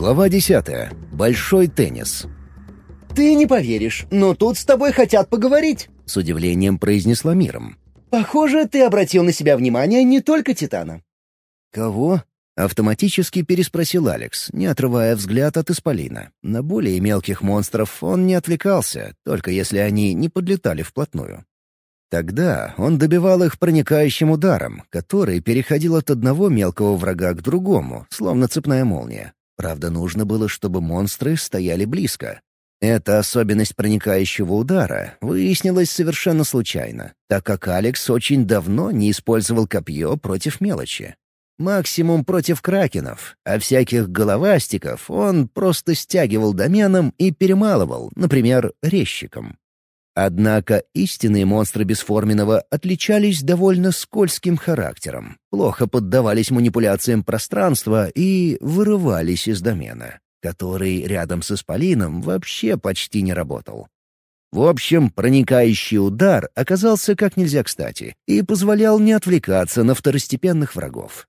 Глава 10. Большой теннис. «Ты не поверишь, но тут с тобой хотят поговорить», — с удивлением произнесла Миром. «Похоже, ты обратил на себя внимание не только Титана». «Кого?» — автоматически переспросил Алекс, не отрывая взгляд от Исполина. На более мелких монстров он не отвлекался, только если они не подлетали вплотную. Тогда он добивал их проникающим ударом, который переходил от одного мелкого врага к другому, словно цепная молния. Правда, нужно было, чтобы монстры стояли близко. Эта особенность проникающего удара выяснилась совершенно случайно, так как Алекс очень давно не использовал копье против мелочи. Максимум против кракенов, а всяких головастиков он просто стягивал доменом и перемалывал, например, резчиком. Однако истинные монстры бесформенного отличались довольно скользким характером, плохо поддавались манипуляциям пространства и вырывались из домена, который рядом с Исполином вообще почти не работал. В общем, проникающий удар оказался как нельзя кстати и позволял не отвлекаться на второстепенных врагов.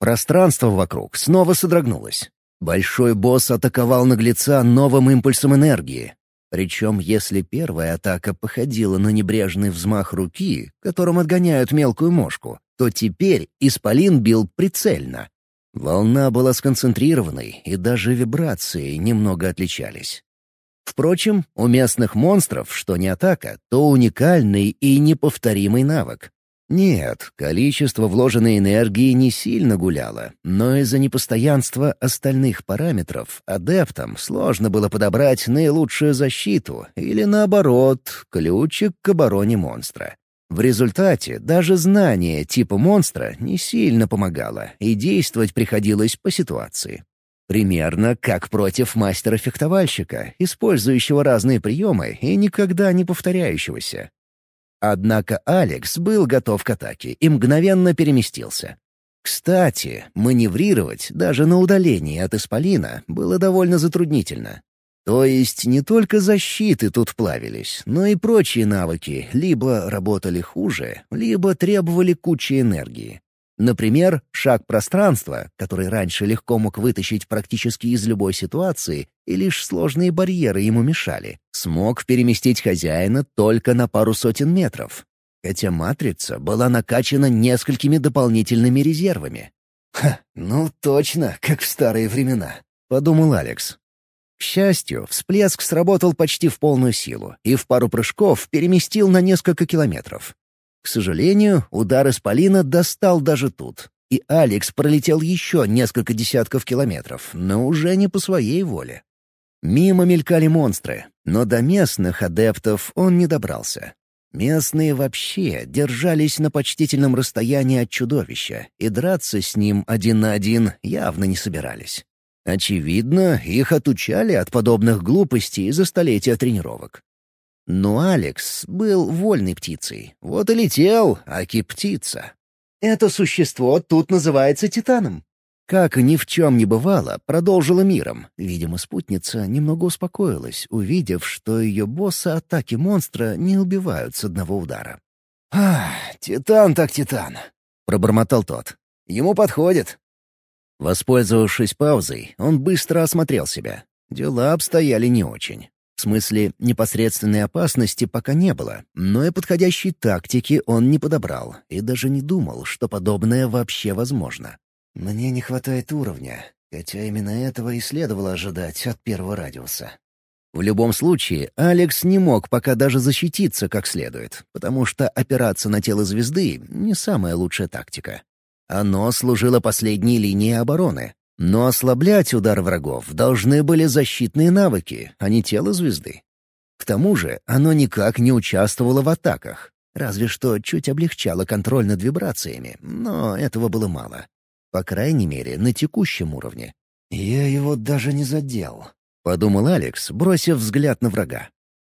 Пространство вокруг снова содрогнулось. Большой босс атаковал наглеца новым импульсом энергии, причем, если первая атака походила на небрежный взмах руки, которым отгоняют мелкую мошку, то теперь Исполин бил прицельно. Волна была сконцентрированной, и даже вибрации немного отличались. Впрочем, у местных монстров, что не атака, то уникальный и неповторимый навык. Нет, количество вложенной энергии не сильно гуляло, но из-за непостоянства остальных параметров адептам сложно было подобрать наилучшую защиту или, наоборот, ключик к обороне монстра. В результате даже знание типа монстра не сильно помогало, и действовать приходилось по ситуации. Примерно как против мастера-фехтовальщика, использующего разные приемы и никогда не повторяющегося. Однако Алекс был готов к атаке и мгновенно переместился. Кстати, маневрировать даже на удалении от Исполина было довольно затруднительно. То есть не только защиты тут плавились, но и прочие навыки либо работали хуже, либо требовали кучи энергии. Например, шаг пространства, который раньше легко мог вытащить практически из любой ситуации, и лишь сложные барьеры ему мешали, смог переместить хозяина только на пару сотен метров. Хотя матрица была накачана несколькими дополнительными резервами. «Ха, ну точно, как в старые времена», — подумал Алекс. К счастью, всплеск сработал почти в полную силу и в пару прыжков переместил на несколько километров. К сожалению, удар Исполина достал даже тут, и Алекс пролетел еще несколько десятков километров, но уже не по своей воле. Мимо мелькали монстры, но до местных адептов он не добрался. Местные вообще держались на почтительном расстоянии от чудовища, и драться с ним один на один явно не собирались. Очевидно, их отучали от подобных глупостей за столетия тренировок. Но Алекс был вольной птицей. Вот и летел, аки птица. «Это существо тут называется Титаном». Как ни в чем не бывало, продолжила миром. Видимо, спутница немного успокоилась, увидев, что ее босса атаки монстра не убивают с одного удара. «Ах, Титан так Титан», — пробормотал тот. «Ему подходит». Воспользовавшись паузой, он быстро осмотрел себя. Дела обстояли не очень. В смысле, непосредственной опасности пока не было, но и подходящей тактики он не подобрал и даже не думал, что подобное вообще возможно. «Мне не хватает уровня, хотя именно этого и следовало ожидать от первого радиуса». В любом случае, Алекс не мог пока даже защититься как следует, потому что опираться на тело звезды — не самая лучшая тактика. Оно служило последней линией обороны, но ослаблять удар врагов должны были защитные навыки, а не тело звезды. К тому же оно никак не участвовало в атаках, разве что чуть облегчало контроль над вибрациями, но этого было мало. По крайней мере, на текущем уровне. «Я его даже не задел», — подумал Алекс, бросив взгляд на врага.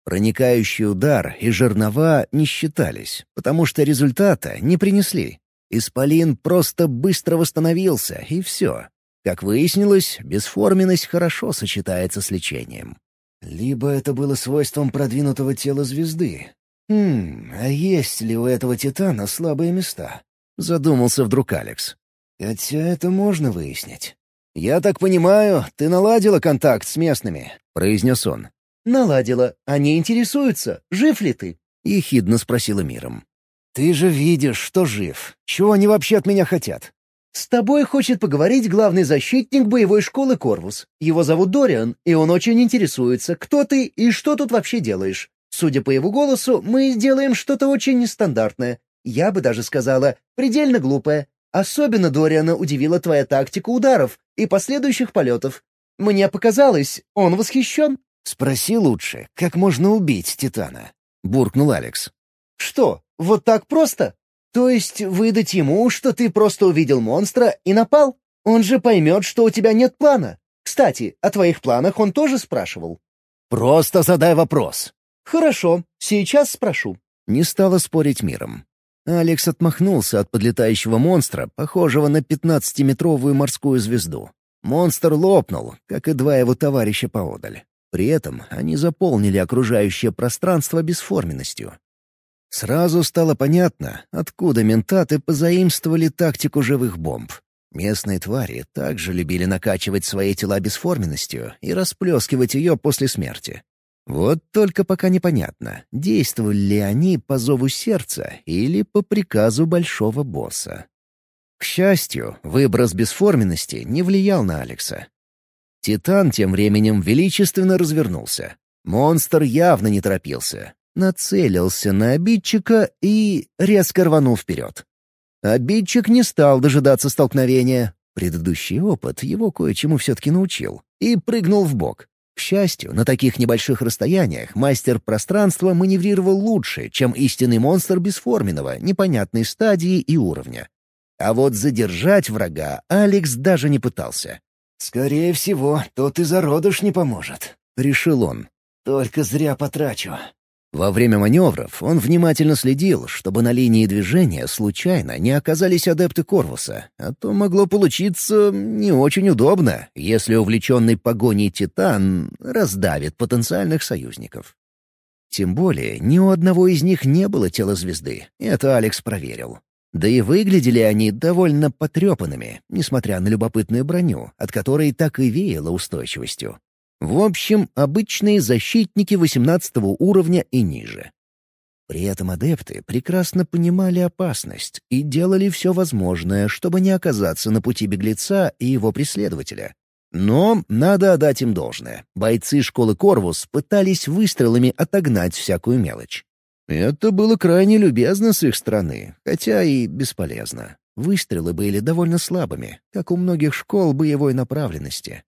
Проникающий удар и жернова не считались, потому что результата не принесли. Исполин просто быстро восстановился, и все. Как выяснилось, бесформенность хорошо сочетается с лечением. Либо это было свойством продвинутого тела звезды. Хм, а есть ли у этого Титана слабые места? Задумался вдруг Алекс. Хотя это можно выяснить. «Я так понимаю, ты наладила контакт с местными», — произнес он. «Наладила. Они интересуются, жив ли ты?» — ехидно спросила Миром. «Ты же видишь, что жив. Чего они вообще от меня хотят?» «С тобой хочет поговорить главный защитник боевой школы Корвус. Его зовут Дориан, и он очень интересуется, кто ты и что тут вообще делаешь. Судя по его голосу, мы сделаем что-то очень нестандартное. Я бы даже сказала, предельно глупое. Особенно Дориана удивила твоя тактика ударов и последующих полетов. Мне показалось, он восхищен». «Спроси лучше, как можно убить Титана?» — буркнул Алекс. «Что, вот так просто? То есть выдать ему, что ты просто увидел монстра и напал? Он же поймет, что у тебя нет плана. Кстати, о твоих планах он тоже спрашивал». «Просто задай вопрос». «Хорошо, сейчас спрошу». Не стала спорить миром. Алекс отмахнулся от подлетающего монстра, похожего на пятнадцатиметровую морскую звезду. Монстр лопнул, как и два его товарища поодаль. При этом они заполнили окружающее пространство бесформенностью. Сразу стало понятно, откуда ментаты позаимствовали тактику живых бомб. Местные твари также любили накачивать свои тела бесформенностью и расплескивать ее после смерти. Вот только пока непонятно, действовали ли они по зову сердца или по приказу большого босса. К счастью, выброс бесформенности не влиял на Алекса. Титан тем временем величественно развернулся. Монстр явно не торопился. Нацелился на обидчика и резко рванул вперед. Обидчик не стал дожидаться столкновения. Предыдущий опыт его кое-чему все-таки научил. И прыгнул в бок. К счастью, на таких небольших расстояниях мастер пространства маневрировал лучше, чем истинный монстр бесформенного, непонятной стадии и уровня. А вот задержать врага Алекс даже не пытался. «Скорее всего, тот и зародыш не поможет», — решил он. «Только зря потрачу». Во время маневров он внимательно следил, чтобы на линии движения случайно не оказались адепты Корвуса, а то могло получиться не очень удобно, если увлеченный погоней Титан раздавит потенциальных союзников. Тем более, ни у одного из них не было тела звезды, это Алекс проверил. Да и выглядели они довольно потрепанными, несмотря на любопытную броню, от которой так и веяло устойчивостью. В общем, обычные защитники 18 уровня и ниже. При этом адепты прекрасно понимали опасность и делали все возможное, чтобы не оказаться на пути беглеца и его преследователя. Но надо отдать им должное. Бойцы школы Корвус пытались выстрелами отогнать всякую мелочь. Это было крайне любезно с их стороны, хотя и бесполезно. Выстрелы были довольно слабыми, как у многих школ боевой направленности.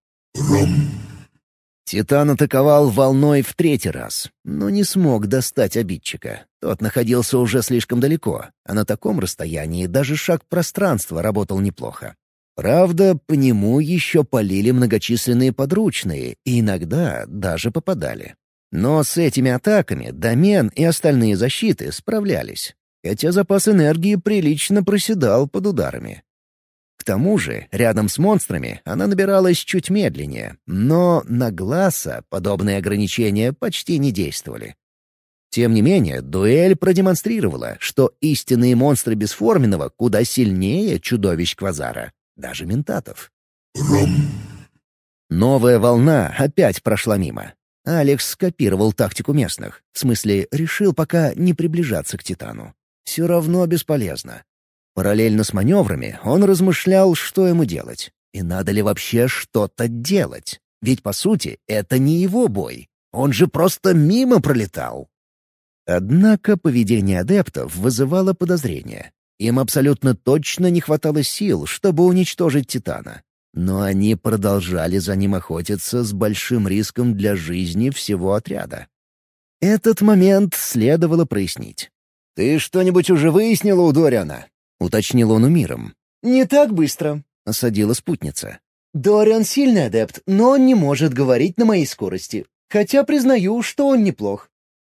Титан атаковал волной в третий раз, но не смог достать обидчика. Тот находился уже слишком далеко, а на таком расстоянии даже шаг пространства работал неплохо. Правда, по нему еще полили многочисленные подручные и иногда даже попадали. Но с этими атаками домен и остальные защиты справлялись, хотя запас энергии прилично проседал под ударами. К тому же, рядом с монстрами она набиралась чуть медленнее, но на Гласса подобные ограничения почти не действовали. Тем не менее, дуэль продемонстрировала, что истинные монстры Бесформенного куда сильнее чудовищ Квазара, даже ментатов. Новая волна опять прошла мимо. Алекс скопировал тактику местных. В смысле, решил пока не приближаться к Титану. Все равно бесполезно. Параллельно с маневрами он размышлял, что ему делать. И надо ли вообще что-то делать? Ведь, по сути, это не его бой. Он же просто мимо пролетал. Однако поведение адептов вызывало подозрения. Им абсолютно точно не хватало сил, чтобы уничтожить Титана. Но они продолжали за ним охотиться с большим риском для жизни всего отряда. Этот момент следовало прояснить. «Ты что-нибудь уже выяснила у Дориана?» — уточнил он у миром. «Не так быстро», — осадила спутница. «Дориан сильный адепт, но он не может говорить на моей скорости. Хотя признаю, что он неплох».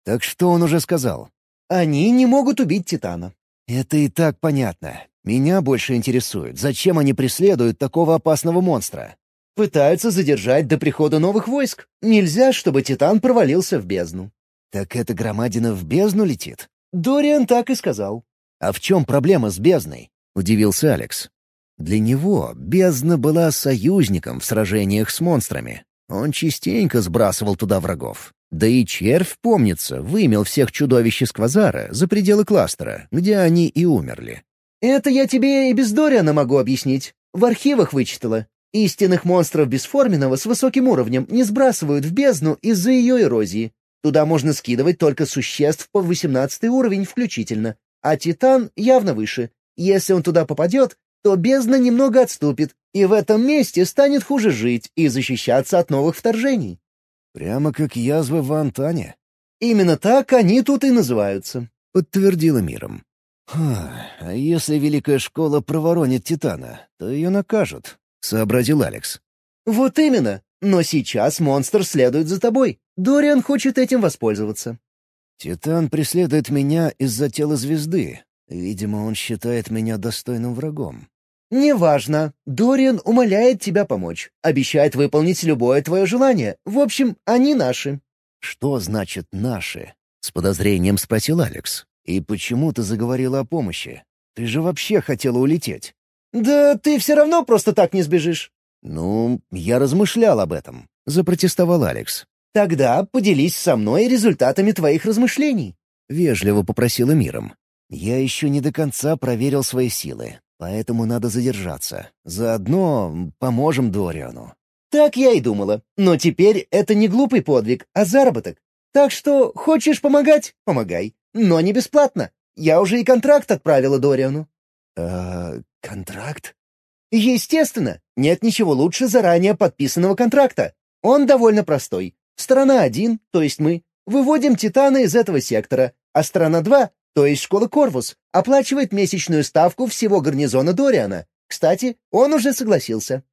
«Так что он уже сказал?» «Они не могут убить Титана». «Это и так понятно. Меня больше интересует, зачем они преследуют такого опасного монстра? Пытаются задержать до прихода новых войск. Нельзя, чтобы Титан провалился в бездну. Так эта громадина в бездну летит? Дориан так и сказал. А в чем проблема с бездной? Удивился Алекс. Для него бездна была союзником в сражениях с монстрами. Он частенько сбрасывал туда врагов. Да и червь, помнится, вымел всех чудовищ из квазара за пределы кластера, где они и умерли. «Это я тебе и без Дориана могу объяснить. В архивах вычитала. Истинных монстров бесформенного с высоким уровнем не сбрасывают в бездну из-за ее эрозии. Туда можно скидывать только существ по 18 уровень включительно, а Титан явно выше. Если он туда попадет, то бездна немного отступит, и в этом месте станет хуже жить и защищаться от новых вторжений. Прямо как язвы в Антане. Именно так они тут и называются, — подтвердила миром. «А если Великая Школа проворонит Титана, то ее накажут», — сообразил Алекс. «Вот именно. Но сейчас монстр следует за тобой. Дориан хочет этим воспользоваться». «Титан преследует меня из-за тела звезды. Видимо, он считает меня достойным врагом». «Неважно. Дориан умоляет тебя помочь. Обещает выполнить любое твое желание. В общем, они наши». «Что значит «наши»?» — с подозрением спросил Алекс. «И почему ты заговорила о помощи? Ты же вообще хотела улететь». «Да ты все равно просто так не сбежишь». «Ну, я размышлял об этом», — запротестовал Алекс. «Тогда поделись со мной результатами твоих размышлений», — вежливо попросила миром. «Я еще не до конца проверил свои силы. Поэтому надо задержаться. Заодно поможем Дориану». «Так я и думала. Но теперь это не глупый подвиг, а заработок. Так что хочешь помогать — помогай. Но не бесплатно. Я уже и контракт отправила Дориану». «Э, контракт?» «Естественно. Нет ничего лучше заранее подписанного контракта. Он довольно простой. Сторона один, то есть мы, выводим Титана из этого сектора, а сторона два то есть школа Корвус, оплачивает месячную ставку всего гарнизона Дориана. Кстати, он уже согласился.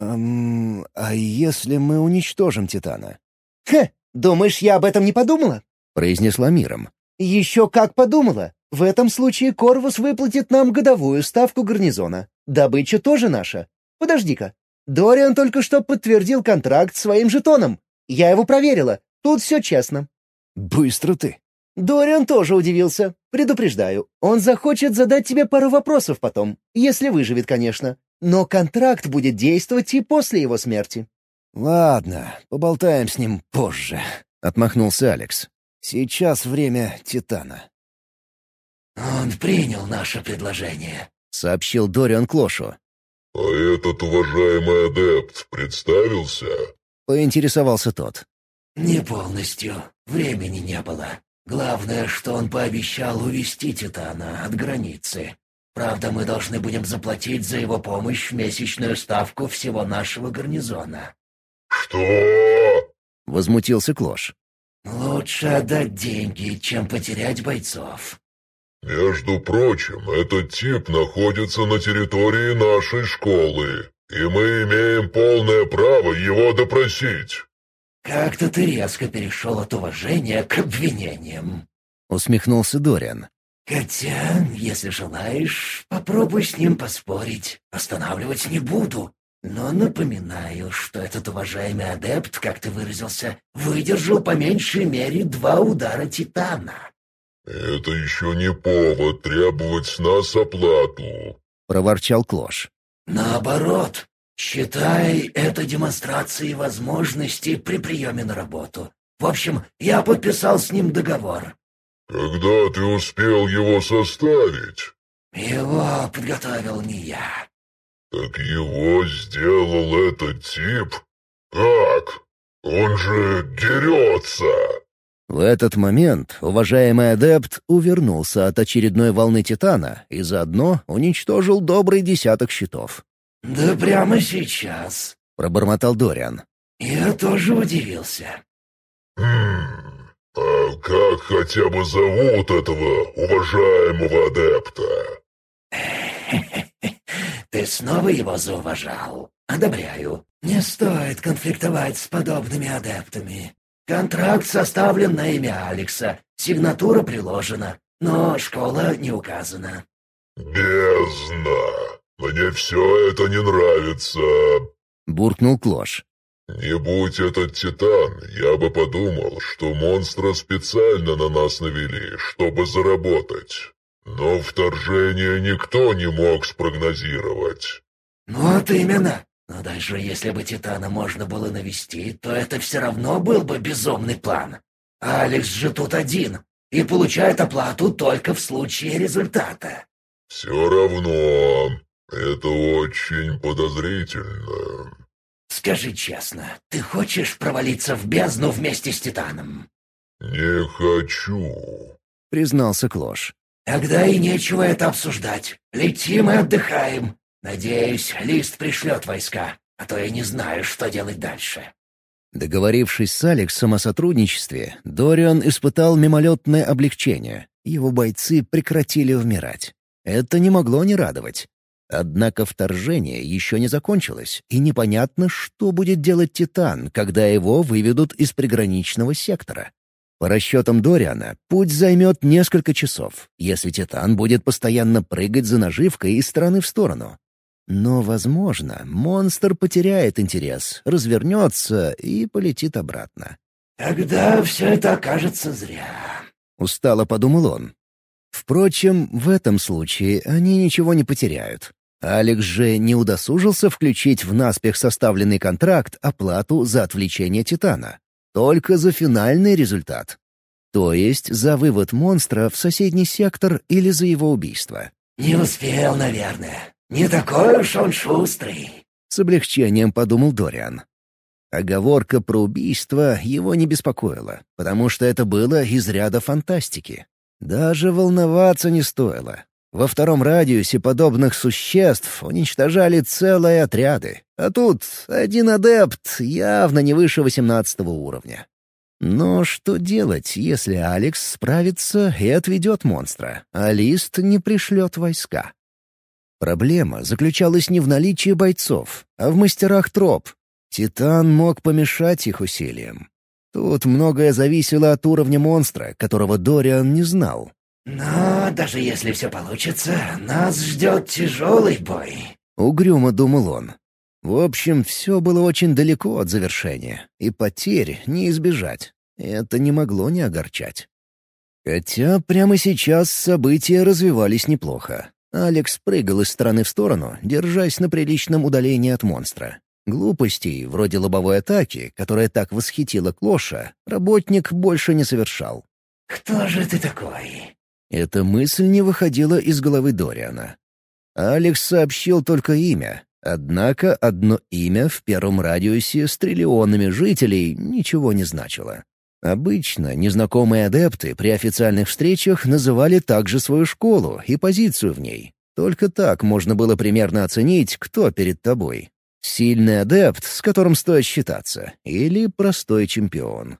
«Эм, а если мы уничтожим Титана?» «Хе, думаешь, я об этом не подумала?» — произнесла миром. «Еще как подумала. В этом случае Корвус выплатит нам годовую ставку гарнизона. Добыча тоже наша. Подожди-ка. Дориан только что подтвердил контракт своим жетоном. Я его проверила. Тут все честно». «Быстро ты», Дориан тоже удивился. Предупреждаю, он захочет задать тебе пару вопросов потом, если выживет, конечно. Но контракт будет действовать и после его смерти. «Ладно, поболтаем с ним позже», — отмахнулся Алекс. «Сейчас время Титана». «Он принял наше предложение», — сообщил Дориан Клошу. «А этот уважаемый адепт представился?» — поинтересовался тот. «Не полностью. Времени не было. Главное, что он пообещал увести Титана от границы. Правда, мы должны будем заплатить за его помощь месячную ставку всего нашего гарнизона». «Что?» — возмутился Клош. «Лучше отдать деньги, чем потерять бойцов». «Между прочим, этот тип находится на территории нашей школы, и мы имеем полное право его допросить». «Как-то ты резко перешел от уважения к обвинениям», — усмехнулся Дориан. «Хотя, если желаешь, попробуй с ним поспорить. Останавливать не буду. Но напоминаю, что этот уважаемый адепт, как ты выразился, выдержал по меньшей мере два удара Титана». «Это еще не повод требовать с нас оплату», — проворчал Клош. «Наоборот, «Считай это демонстрацией возможностей при приеме на работу. В общем, я подписал с ним договор». «Когда ты успел его составить?» «Его подготовил не я». «Так его сделал этот тип? Как? Он же дерется!» В этот момент уважаемый адепт увернулся от очередной волны Титана и заодно уничтожил добрый десяток щитов. «Да прямо сейчас», — пробормотал Дориан. «Я тоже удивился». «Хм, а как хотя бы зовут этого уважаемого адепта?» «Ты снова его зауважал. Одобряю. Не стоит конфликтовать с подобными адептами. Контракт составлен на имя Алекса, сигнатура приложена, но школа не указана». «Бездна!» «Мне все это не нравится», — буркнул Клош. «Не будь этот Титан, я бы подумал, что монстра специально на нас навели, чтобы заработать. Но вторжение никто не мог спрогнозировать. Ну вот именно. Но даже если бы Титана можно было навести, то это все равно был бы безумный план. Алекс же тут один и получает оплату только в случае результата. Все равно, это очень подозрительно. Скажи честно, ты хочешь провалиться в бездну вместе с Титаном? Не хочу, признался Клош. Тогда и нечего это обсуждать. Летим и отдыхаем. Надеюсь, Лист пришлет войска, а то я не знаю, что делать дальше». Договорившись с Алексом о сотрудничестве, Дориан испытал мимолетное облегчение. Его бойцы прекратили вмирать. Это не могло не радовать. Однако вторжение еще не закончилось, и непонятно, что будет делать Титан, когда его выведут из приграничного сектора. По расчетам Дориана, путь займет несколько часов, если Титан будет постоянно прыгать за наживкой из стороны в сторону. Но, возможно, монстр потеряет интерес, развернется и полетит обратно. «Тогда все это окажется зря», — устало подумал он. Впрочем, в этом случае они ничего не потеряют. Алекс же не удосужился включить в наспех составленный контракт оплату за отвлечение Титана. Только за финальный результат. То есть за вывод монстра в соседний сектор или за его убийство. «Не успел, наверное. «Не такой уж он шустрый», — с облегчением подумал Дориан. Оговорка про убийство его не беспокоила, потому что это было из ряда фантастики. Даже волноваться не стоило. Во втором радиусе подобных существ уничтожали целые отряды, а тут один адепт явно не выше восемнадцатого уровня. Но что делать, если Алекс справится и отведет монстра, а Лист не пришлет войска? Проблема заключалась не в наличии бойцов, а в мастерах троп. Титан мог помешать их усилиям. Тут многое зависело от уровня монстра, которого Дориан не знал. «Но даже если все получится, нас ждет тяжелый бой», — угрюмо думал он. В общем, все было очень далеко от завершения, и потерь не избежать. Это не могло не огорчать. Хотя прямо сейчас события развивались неплохо. Алекс прыгал из стороны в сторону, держась на приличном удалении от монстра. Глупостей, вроде лобовой атаки, которая так восхитила Клоша, работник больше не совершал. «Кто же ты такой?» Эта мысль не выходила из головы Дориана. Алекс сообщил только имя, однако одно имя в первом радиусе с триллионами жителей ничего не значило. Обычно незнакомые адепты при официальных встречах называли также свою школу и позицию в ней. Только так можно было примерно оценить, кто перед тобой. Сильный адепт, с которым стоит считаться, или простой чемпион.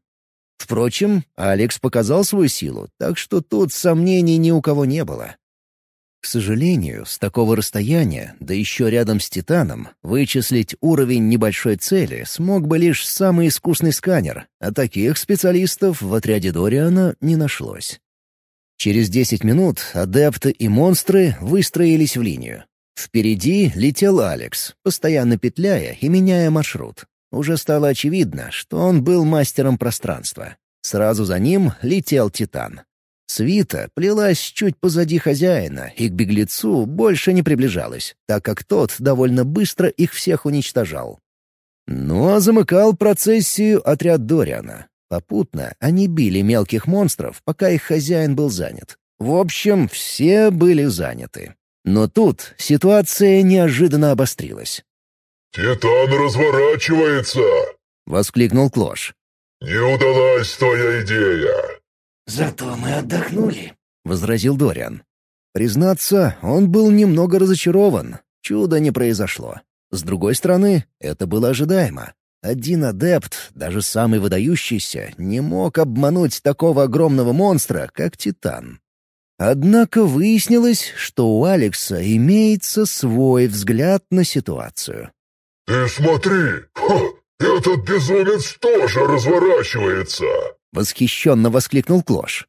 Впрочем, Алекс показал свою силу, так что тут сомнений ни у кого не было. К сожалению, с такого расстояния, да еще рядом с Титаном, вычислить уровень небольшой цели смог бы лишь самый искусный сканер, а таких специалистов в отряде Дориана не нашлось. Через десять минут адепты и монстры выстроились в линию. Впереди летел Алекс, постоянно петляя и меняя маршрут. Уже стало очевидно, что он был мастером пространства. Сразу за ним летел Титан. Свита плелась чуть позади хозяина и к беглецу больше не приближалась, так как тот довольно быстро их всех уничтожал. Ну а замыкал процессию отряд Дориана. Попутно они били мелких монстров, пока их хозяин был занят. В общем, все были заняты. Но тут ситуация неожиданно обострилась. «Титан разворачивается!» — воскликнул Клош. «Не удалась твоя идея!» «Зато мы отдохнули», — возразил Дориан. Признаться, он был немного разочарован. Чудо не произошло. С другой стороны, это было ожидаемо. Один адепт, даже самый выдающийся, не мог обмануть такого огромного монстра, как Титан. Однако выяснилось, что у Алекса имеется свой взгляд на ситуацию. «Ты смотри! Ха! Этот безумец тоже разворачивается!» — восхищенно воскликнул Клош.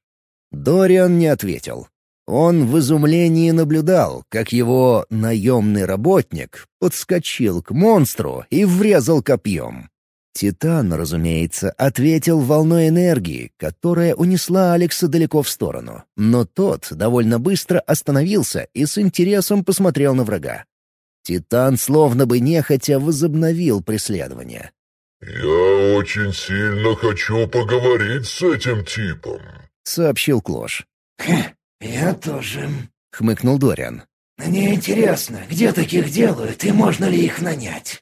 Дориан не ответил. Он в изумлении наблюдал, как его наемный работник подскочил к монстру и врезал копьем. Титан, разумеется, ответил волной энергии, которая унесла Алекса далеко в сторону. Но тот довольно быстро остановился и с интересом посмотрел на врага. Титан словно бы нехотя возобновил преследование. «Я очень сильно хочу поговорить с этим типом», — сообщил Клош. «Я тоже», — хмыкнул Дориан. «Мне интересно, где таких делают и можно ли их нанять?»